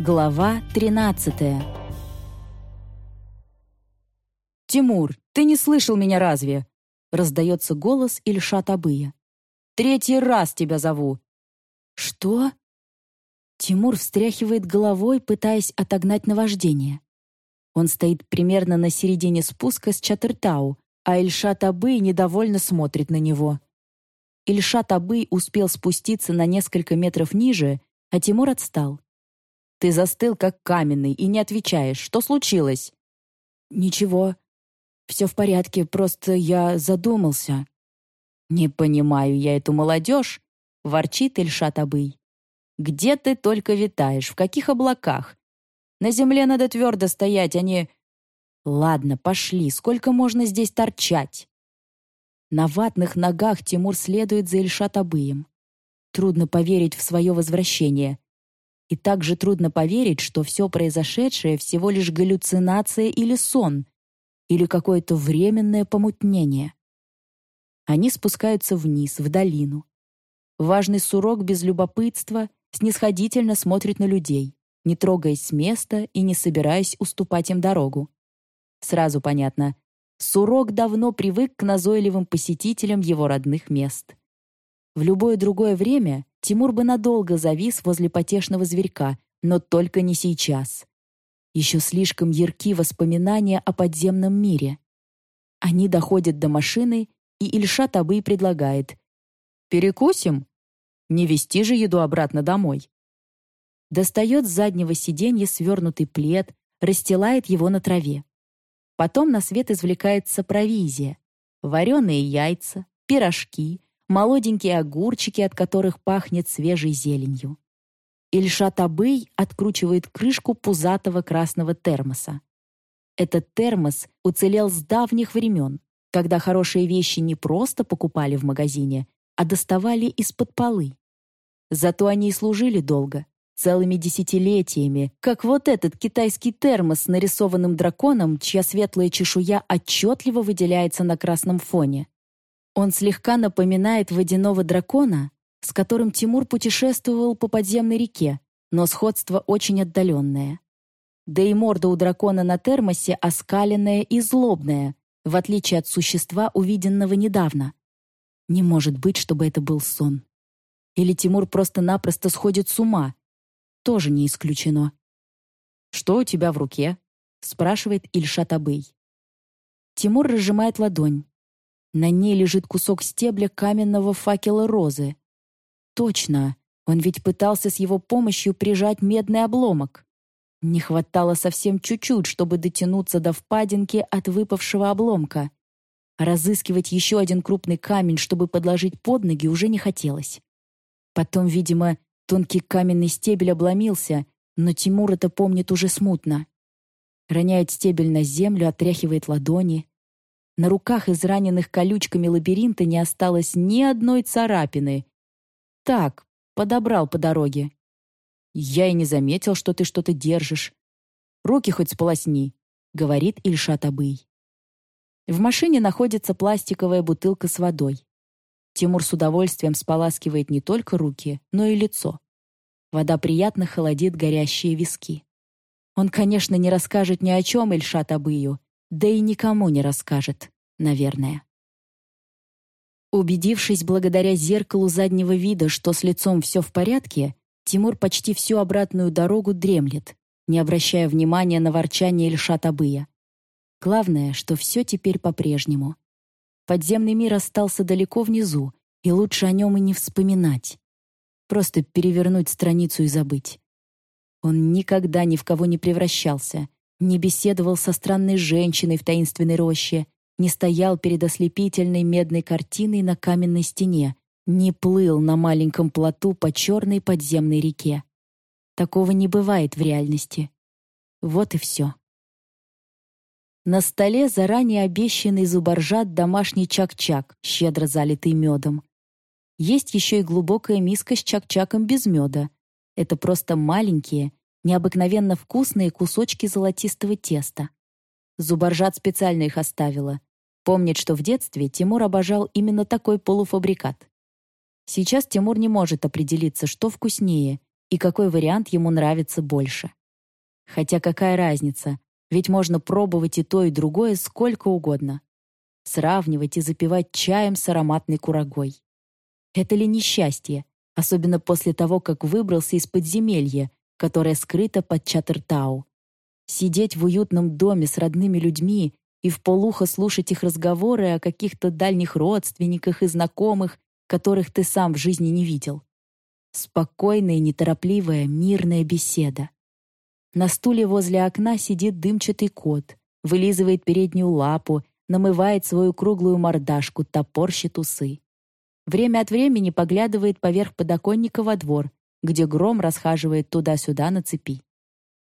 Глава 13 «Тимур, ты не слышал меня разве?» Раздается голос Ильшат Абыя. «Третий раз тебя зову!» «Что?» Тимур встряхивает головой, пытаясь отогнать наваждение. Он стоит примерно на середине спуска с Чатыртау, а Ильшат Абый недовольно смотрит на него. Ильшат Абый успел спуститься на несколько метров ниже, а Тимур отстал. «Ты застыл, как каменный, и не отвечаешь. Что случилось?» «Ничего. Все в порядке, просто я задумался». «Не понимаю я эту молодежь», — ворчит Ильшат Абый. «Где ты только витаешь? В каких облаках? На земле надо твердо стоять, а не...» «Ладно, пошли, сколько можно здесь торчать?» На ватных ногах Тимур следует за Ильшат Абыем. Трудно поверить в свое возвращение. И также трудно поверить, что все произошедшее всего лишь галлюцинация или сон, или какое-то временное помутнение. Они спускаются вниз, в долину. Важный сурок без любопытства снисходительно смотрит на людей, не трогаясь с места и не собираясь уступать им дорогу. Сразу понятно, Сурок давно привык к назойливым посетителям его родных мест. В любое другое время Тимур бы надолго завис возле потешного зверька, но только не сейчас. Еще слишком ярки воспоминания о подземном мире. Они доходят до машины, и Ильшат Абый предлагает. «Перекусим? Не вести же еду обратно домой». Достает с заднего сиденья свернутый плед, расстилает его на траве. Потом на свет извлекается провизия. Вареные яйца, пирожки, молоденькие огурчики, от которых пахнет свежей зеленью. Ильшат Абый откручивает крышку пузатого красного термоса. Этот термос уцелел с давних времен, когда хорошие вещи не просто покупали в магазине, а доставали из-под полы. Зато они и служили долго, целыми десятилетиями, как вот этот китайский термос с нарисованным драконом, чья светлая чешуя отчетливо выделяется на красном фоне. Он слегка напоминает водяного дракона, с которым Тимур путешествовал по подземной реке, но сходство очень отдаленное. Да и морда у дракона на термосе оскаленная и злобная, в отличие от существа, увиденного недавно. Не может быть, чтобы это был сон. Или Тимур просто-напросто сходит с ума. Тоже не исключено. «Что у тебя в руке?» — спрашивает Ильшат Абый. Тимур разжимает ладонь. На ней лежит кусок стебля каменного факела розы. Точно, он ведь пытался с его помощью прижать медный обломок. Не хватало совсем чуть-чуть, чтобы дотянуться до впадинки от выпавшего обломка. Разыскивать еще один крупный камень, чтобы подложить под ноги, уже не хотелось. Потом, видимо, тонкий каменный стебель обломился, но Тимур это помнит уже смутно. Роняет стебель на землю, отряхивает ладони. На руках израненных колючками лабиринта не осталось ни одной царапины, так, подобрал по дороге. Я и не заметил, что ты что-то держишь. Руки хоть сполосни, говорит Ильшат Абый. В машине находится пластиковая бутылка с водой. Тимур с удовольствием споласкивает не только руки, но и лицо. Вода приятно холодит горящие виски. Он, конечно, не расскажет ни о чем Ильшат Абыю, да и никому не расскажет, наверное. Убедившись благодаря зеркалу заднего вида, что с лицом все в порядке, Тимур почти всю обратную дорогу дремлет, не обращая внимания на ворчание Ильшат Абыя. Главное, что все теперь по-прежнему. Подземный мир остался далеко внизу, и лучше о нем и не вспоминать. Просто перевернуть страницу и забыть. Он никогда ни в кого не превращался, не беседовал со странной женщиной в таинственной роще, не стоял перед ослепительной медной картиной на каменной стене, не плыл на маленьком плоту по черной подземной реке. Такого не бывает в реальности. Вот и все. На столе заранее обещанный зубаржат домашний чак-чак, щедро залитый медом. Есть еще и глубокая миска с чак-чаком без меда. Это просто маленькие, необыкновенно вкусные кусочки золотистого теста. Зубаржат специально их оставила. Помнит, что в детстве Тимур обожал именно такой полуфабрикат. Сейчас Тимур не может определиться, что вкуснее, и какой вариант ему нравится больше. Хотя какая разница, ведь можно пробовать и то, и другое сколько угодно. Сравнивать и запивать чаем с ароматной курагой. Это ли несчастье, особенно после того, как выбрался из подземелья, которое скрыто под Чатертау? Сидеть в уютном доме с родными людьми и вполуха слушать их разговоры о каких-то дальних родственниках и знакомых, которых ты сам в жизни не видел. Спокойная, неторопливая, мирная беседа. На стуле возле окна сидит дымчатый кот, вылизывает переднюю лапу, намывает свою круглую мордашку, топорщит усы. Время от времени поглядывает поверх подоконника во двор, где гром расхаживает туда-сюда на цепи.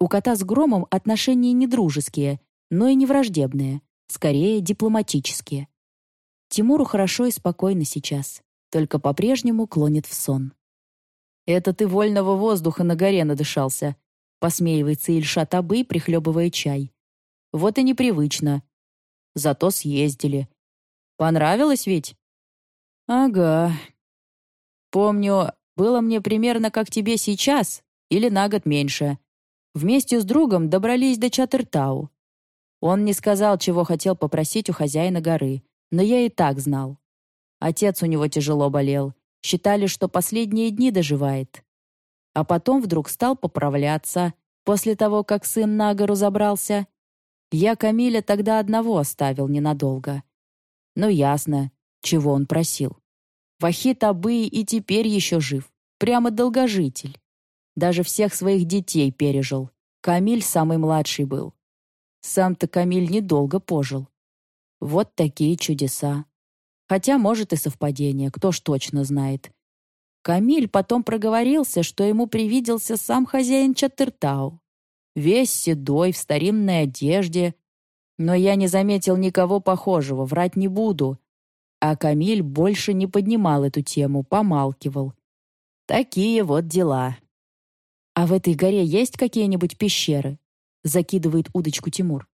У кота с громом отношения не дружеские, но и не враждебные, скорее дипломатические. Тимуру хорошо и спокойно сейчас, только по-прежнему клонит в сон. «Это ты вольного воздуха на горе надышался», посмеивается Ильшат Абы, прихлебывая чай. «Вот и непривычно. Зато съездили. Понравилось ведь?» «Ага. Помню, было мне примерно как тебе сейчас, или на год меньше. Вместе с другом добрались до Чатертау. Он не сказал, чего хотел попросить у хозяина горы, но я и так знал. Отец у него тяжело болел. Считали, что последние дни доживает. А потом вдруг стал поправляться, после того, как сын на гору забрался. Я Камиля тогда одного оставил ненадолго. Ну, ясно, чего он просил. Вахит Абы и теперь еще жив. Прямо долгожитель. Даже всех своих детей пережил. Камиль самый младший был. Сам-то Камиль недолго пожил. Вот такие чудеса. Хотя, может, и совпадение, кто ж точно знает. Камиль потом проговорился, что ему привиделся сам хозяин Чатыртау. Весь седой, в старинной одежде. Но я не заметил никого похожего, врать не буду. А Камиль больше не поднимал эту тему, помалкивал. Такие вот дела. А в этой горе есть какие-нибудь пещеры? закидывает удочку Тимур.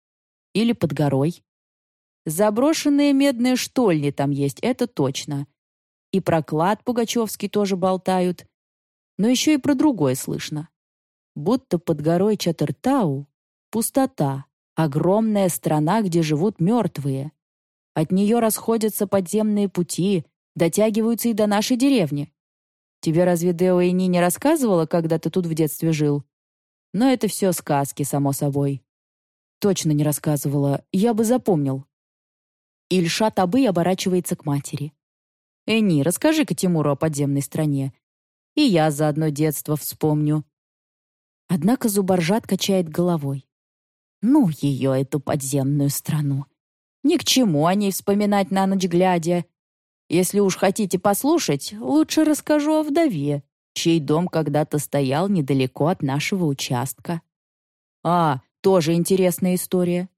Или под горой. Заброшенные медные штольни там есть, это точно. И про клад Пугачевский тоже болтают. Но еще и про другое слышно. Будто под горой Чатыртау пустота, огромная страна, где живут мертвые. От нее расходятся подземные пути, дотягиваются и до нашей деревни. Тебе разве Део и не рассказывала, когда ты тут в детстве жил? Но это все сказки, само собой. Точно не рассказывала, я бы запомнил. Ильшат Абы оборачивается к матери. «Эни, расскажи-ка Тимуру о подземной стране. И я заодно детство вспомню». Однако Зубаржат качает головой. «Ну, ее, эту подземную страну. Ни к чему о ней вспоминать на ночь глядя. Если уж хотите послушать, лучше расскажу о вдове, чей дом когда-то стоял недалеко от нашего участка. А, тоже интересная история.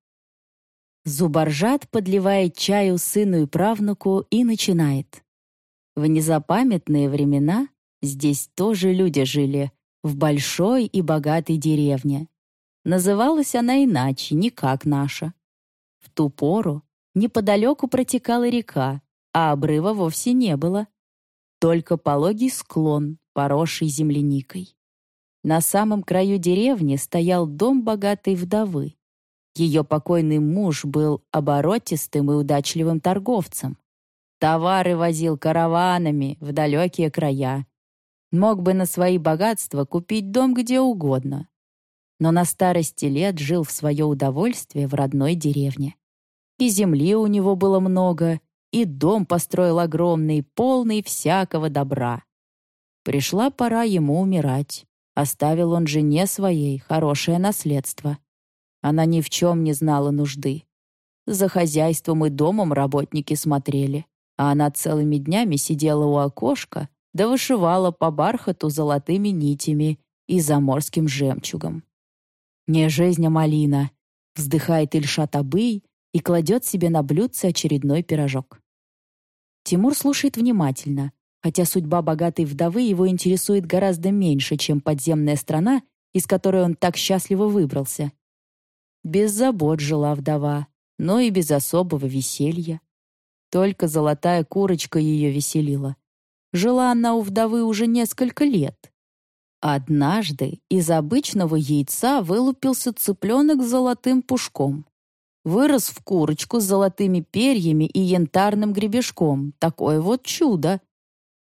Зубаржат подливает чаю сыну и правнуку и начинает. В незапамятные времена здесь тоже люди жили, в большой и богатой деревне. Называлась она иначе, не как наша. Ту пору неподалеку протекала река, а обрыва вовсе не было. Только пологий склон, поросший земляникой. На самом краю деревни стоял дом богатой вдовы. Ее покойный муж был оборотистым и удачливым торговцем. Товары возил караванами в далекие края. Мог бы на свои богатства купить дом где угодно. Но на старости лет жил в свое удовольствие в родной деревне. И земли у него было много, и дом построил огромный, полный всякого добра. Пришла пора ему умирать. Оставил он жене своей хорошее наследство. Она ни в чем не знала нужды. За хозяйством и домом работники смотрели, а она целыми днями сидела у окошка да вышивала по бархату золотыми нитями и заморским жемчугом. «Не жизнь, а малина!» — вздыхает Ильшат Абый и кладет себе на блюдце очередной пирожок. Тимур слушает внимательно, хотя судьба богатой вдовы его интересует гораздо меньше, чем подземная страна, из которой он так счастливо выбрался. Без забот жила вдова, но и без особого веселья. Только золотая курочка ее веселила. Жила она у вдовы уже несколько лет. Однажды из обычного яйца вылупился цыпленок с золотым пушком. Вырос в курочку с золотыми перьями и янтарным гребешком. Такое вот чудо.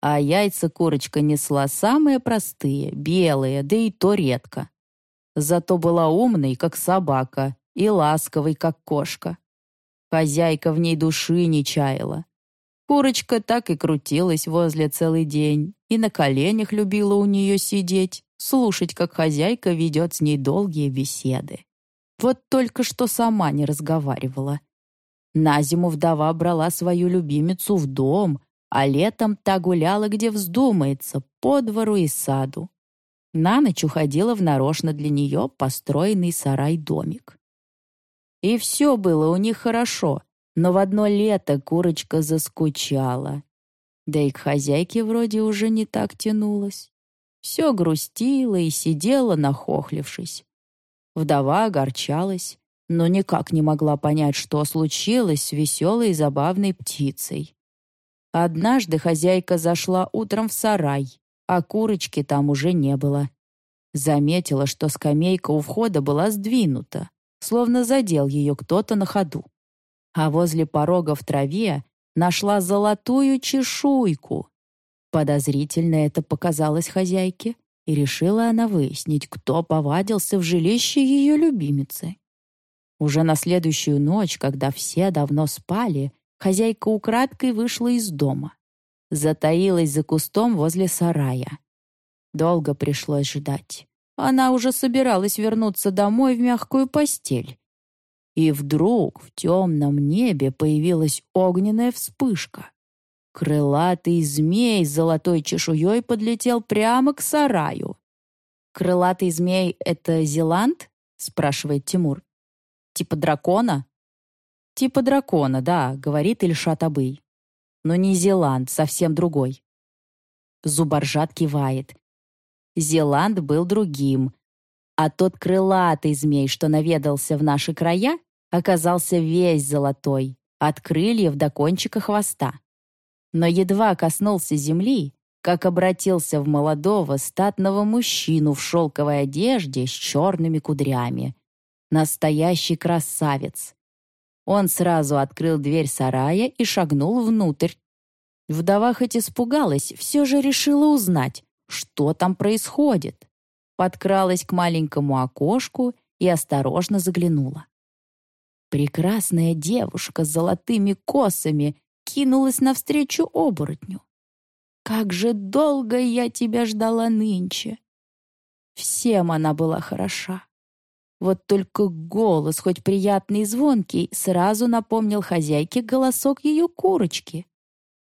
А яйца курочка несла самые простые, белые, да и то редко. Зато была умной, как собака, и ласковой, как кошка. Хозяйка в ней души не чаяла. Курочка так и крутилась возле целый день и на коленях любила у нее сидеть, слушать, как хозяйка ведет с ней долгие беседы. Вот только что сама не разговаривала. На зиму вдова брала свою любимицу в дом, а летом та гуляла, где вздумается, по двору и саду. На ночь уходила в нарочно для нее построенный сарай-домик. И все было у них хорошо, но в одно лето курочка заскучала. Да и к хозяйке вроде уже не так тянулась. Все грустила и сидела, нахохлившись. Вдова огорчалась, но никак не могла понять, что случилось с веселой и забавной птицей. Однажды хозяйка зашла утром в сарай, а курочки там уже не было. Заметила, что скамейка у входа была сдвинута, словно задел ее кто-то на ходу. А возле порога в траве нашла золотую чешуйку. Подозрительно это показалось хозяйке, и решила она выяснить, кто повадился в жилище ее любимицы. Уже на следующую ночь, когда все давно спали, хозяйка украдкой вышла из дома. Затаилась за кустом возле сарая. Долго пришлось ждать. Она уже собиралась вернуться домой в мягкую постель. И вдруг в темном небе появилась огненная вспышка. Крылатый змей с золотой чешуей подлетел прямо к сараю. «Крылатый змей — это Зеланд?» — спрашивает Тимур. «Типа дракона?» «Типа дракона, да», — говорит Ильшат Абый. «Но не Зеланд, совсем другой». Зубаржат кивает. Зеланд был другим. А тот крылатый змей, что наведался в наши края, оказался весь золотой, от крыльев до кончика хвоста. Но едва коснулся земли, как обратился в молодого статного мужчину в шелковой одежде с черными кудрями. Настоящий красавец. Он сразу открыл дверь сарая и шагнул внутрь. Вдова хоть испугалась, все же решила узнать, что там происходит. Подкралась к маленькому окошку и осторожно заглянула. Прекрасная девушка с золотыми косами кинулась навстречу оборотню. «Как же долго я тебя ждала нынче!» Всем она была хороша. Вот только голос, хоть приятный и звонкий, сразу напомнил хозяйке голосок ее курочки.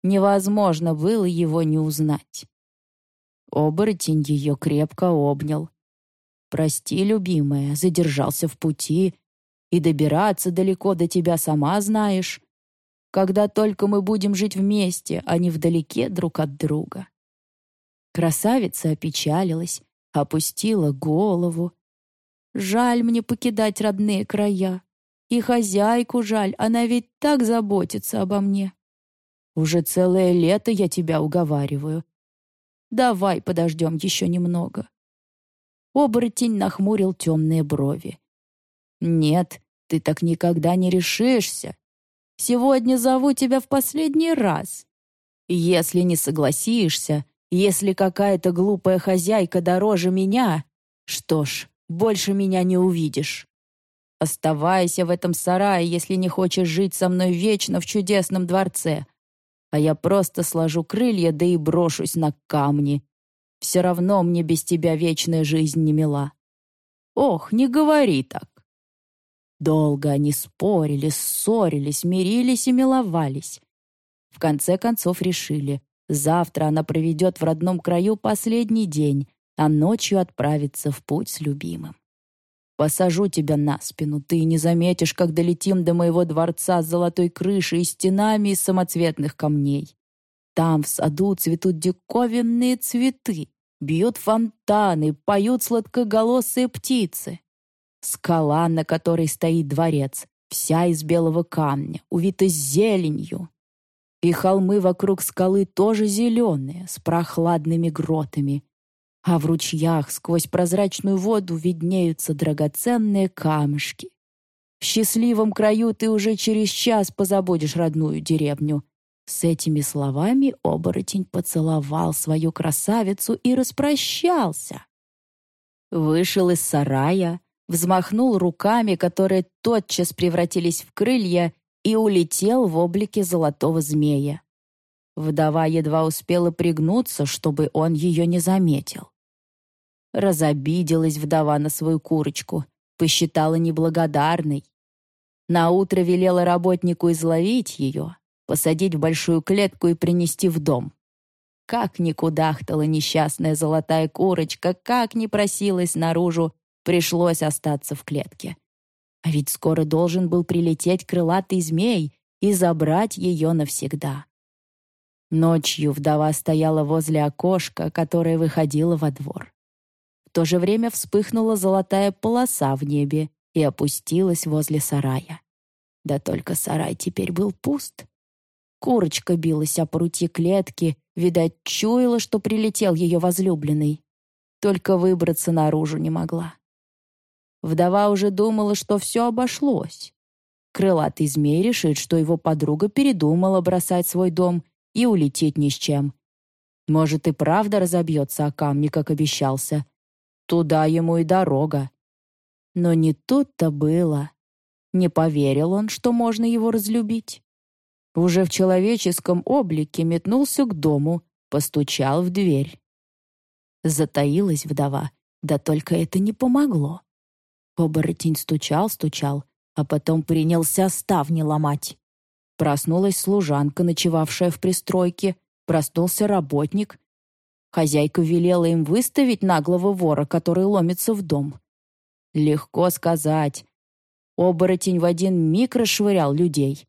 Невозможно было его не узнать. Оборотень ее крепко обнял. «Прости, любимая, задержался в пути, и добираться далеко до тебя сама знаешь. Когда только мы будем жить вместе, а не вдалеке друг от друга». Красавица опечалилась, опустила голову. «Жаль мне покидать родные края. И хозяйку жаль, она ведь так заботится обо мне. Уже целое лето я тебя уговариваю. Давай подождем еще немного». Оборотень нахмурил темные брови. «Нет, ты так никогда не решишься. Сегодня зову тебя в последний раз. Если не согласишься, если какая-то глупая хозяйка дороже меня, что ж, больше меня не увидишь. Оставайся в этом сарае, если не хочешь жить со мной вечно в чудесном дворце, а я просто сложу крылья, да и брошусь на камни. Все равно мне без тебя вечная жизнь не мила. Ох, не говори так. Долго они спорили, ссорились, мирились и миловались. В конце концов решили, завтра она проведет в родном краю последний день, а ночью отправится в путь с любимым. Посажу тебя на спину, ты не заметишь, как долетим до моего дворца с золотой крышей и стенами из самоцветных камней. Там в саду цветут диковинные цветы, бьют фонтаны, поют сладкоголосые птицы. Скала, на которой стоит дворец, вся из белого камня, увита зеленью. И холмы вокруг скалы тоже зеленые, с прохладными гротами. а в ручьях сквозь прозрачную воду виднеются драгоценные камешки. В счастливом краю ты уже через час позабудешь родную деревню. С этими словами оборотень поцеловал свою красавицу и распрощался. Вышел из сарая, взмахнул руками, которые тотчас превратились в крылья, и улетел в облике золотого змея. Вдова едва успела пригнуться, чтобы он ее не заметил. Разобиделась вдова на свою курочку, посчитала неблагодарной. Наутро велела работнику изловить ее, посадить в большую клетку и принести в дом. Как ни кудахтала несчастная золотая курочка, как ни просилась наружу, пришлось остаться в клетке. А ведь скоро должен был прилететь крылатый змей и забрать ее навсегда. Ночью вдова стояла возле окошка, которое выходило во двор. В то же время вспыхнула золотая полоса в небе и опустилась возле сарая. Да только сарай теперь был пуст. Курочка билась о прути клетки, видать, чуяла, что прилетел ее возлюбленный. Только выбраться наружу не могла. Вдова уже думала, что все обошлось. Крылатый змей решит, что его подруга передумала бросать свой дом и улететь ни с чем. Может, и правда разобьется о камни, как обещался. Туда ему и дорога. Но не тут-то было. Не поверил он, что можно его разлюбить. Уже в человеческом облике метнулся к дому, постучал в дверь. Затаилась вдова, да только это не помогло. Оборотень стучал, стучал, а потом принялся ставни ломать. Проснулась служанка, ночевавшая в пристройке, проснулся работник. Хозяйка велела им выставить наглого вора, который ломится в дом. Легко сказать. Оборотень в один миг расшвырял людей.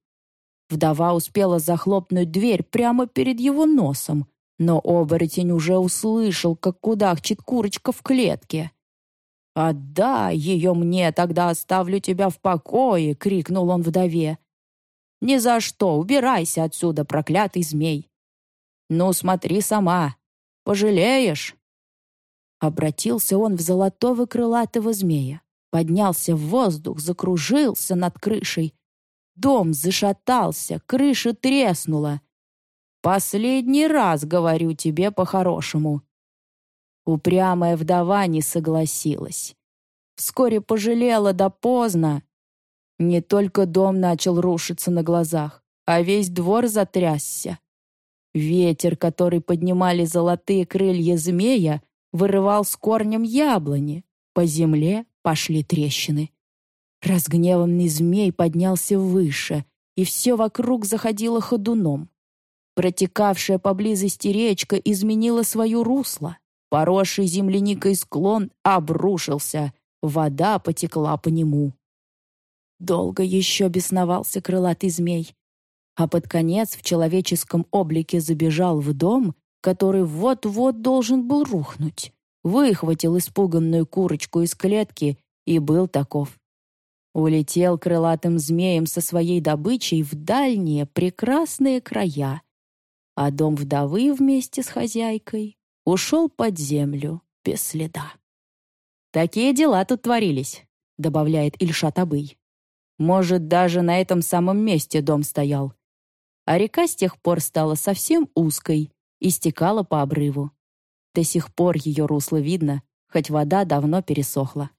Вдова успела захлопнуть дверь прямо перед его носом, но оборотень уже услышал, как кудахчет курочка в клетке. «Отдай ее мне, тогда оставлю тебя в покое!» — крикнул он вдове. «Ни за что! Убирайся отсюда, проклятый змей!» «Ну, смотри сама! Пожалеешь!» Обратился он в золотого крылатого змея, поднялся в воздух, закружился над крышей. Дом зашатался, крыша треснула. «Последний раз говорю тебе по-хорошему. Упрямая вдова не согласилась. Вскоре пожалела, да поздно. Не только дом начал рушиться на глазах, а весь двор затрясся. Ветер, который поднимали золотые крылья змея, вырывал с корнем яблони. По земле пошли трещины. Разгневанный змей поднялся выше, и все вокруг заходило ходуном. Протекавшая поблизости речка изменила свое русло. Поросший земляникой склон обрушился, вода потекла по нему. Долго еще бесновался крылатый змей, а под конец в человеческом облике забежал в дом, который вот-вот должен был рухнуть, выхватил испуганную курочку из клетки и был таков. Улетел крылатым змеем со своей добычей в дальние прекрасные края, а дом вдовы вместе с хозяйкой ушел под землю без следа. «Такие дела тут творились», — добавляет Ильшат Абый. «Может, даже на этом самом месте дом стоял. А река с тех пор стала совсем узкой и стекала по обрыву. До сих пор ее русло видно, хоть вода давно пересохла.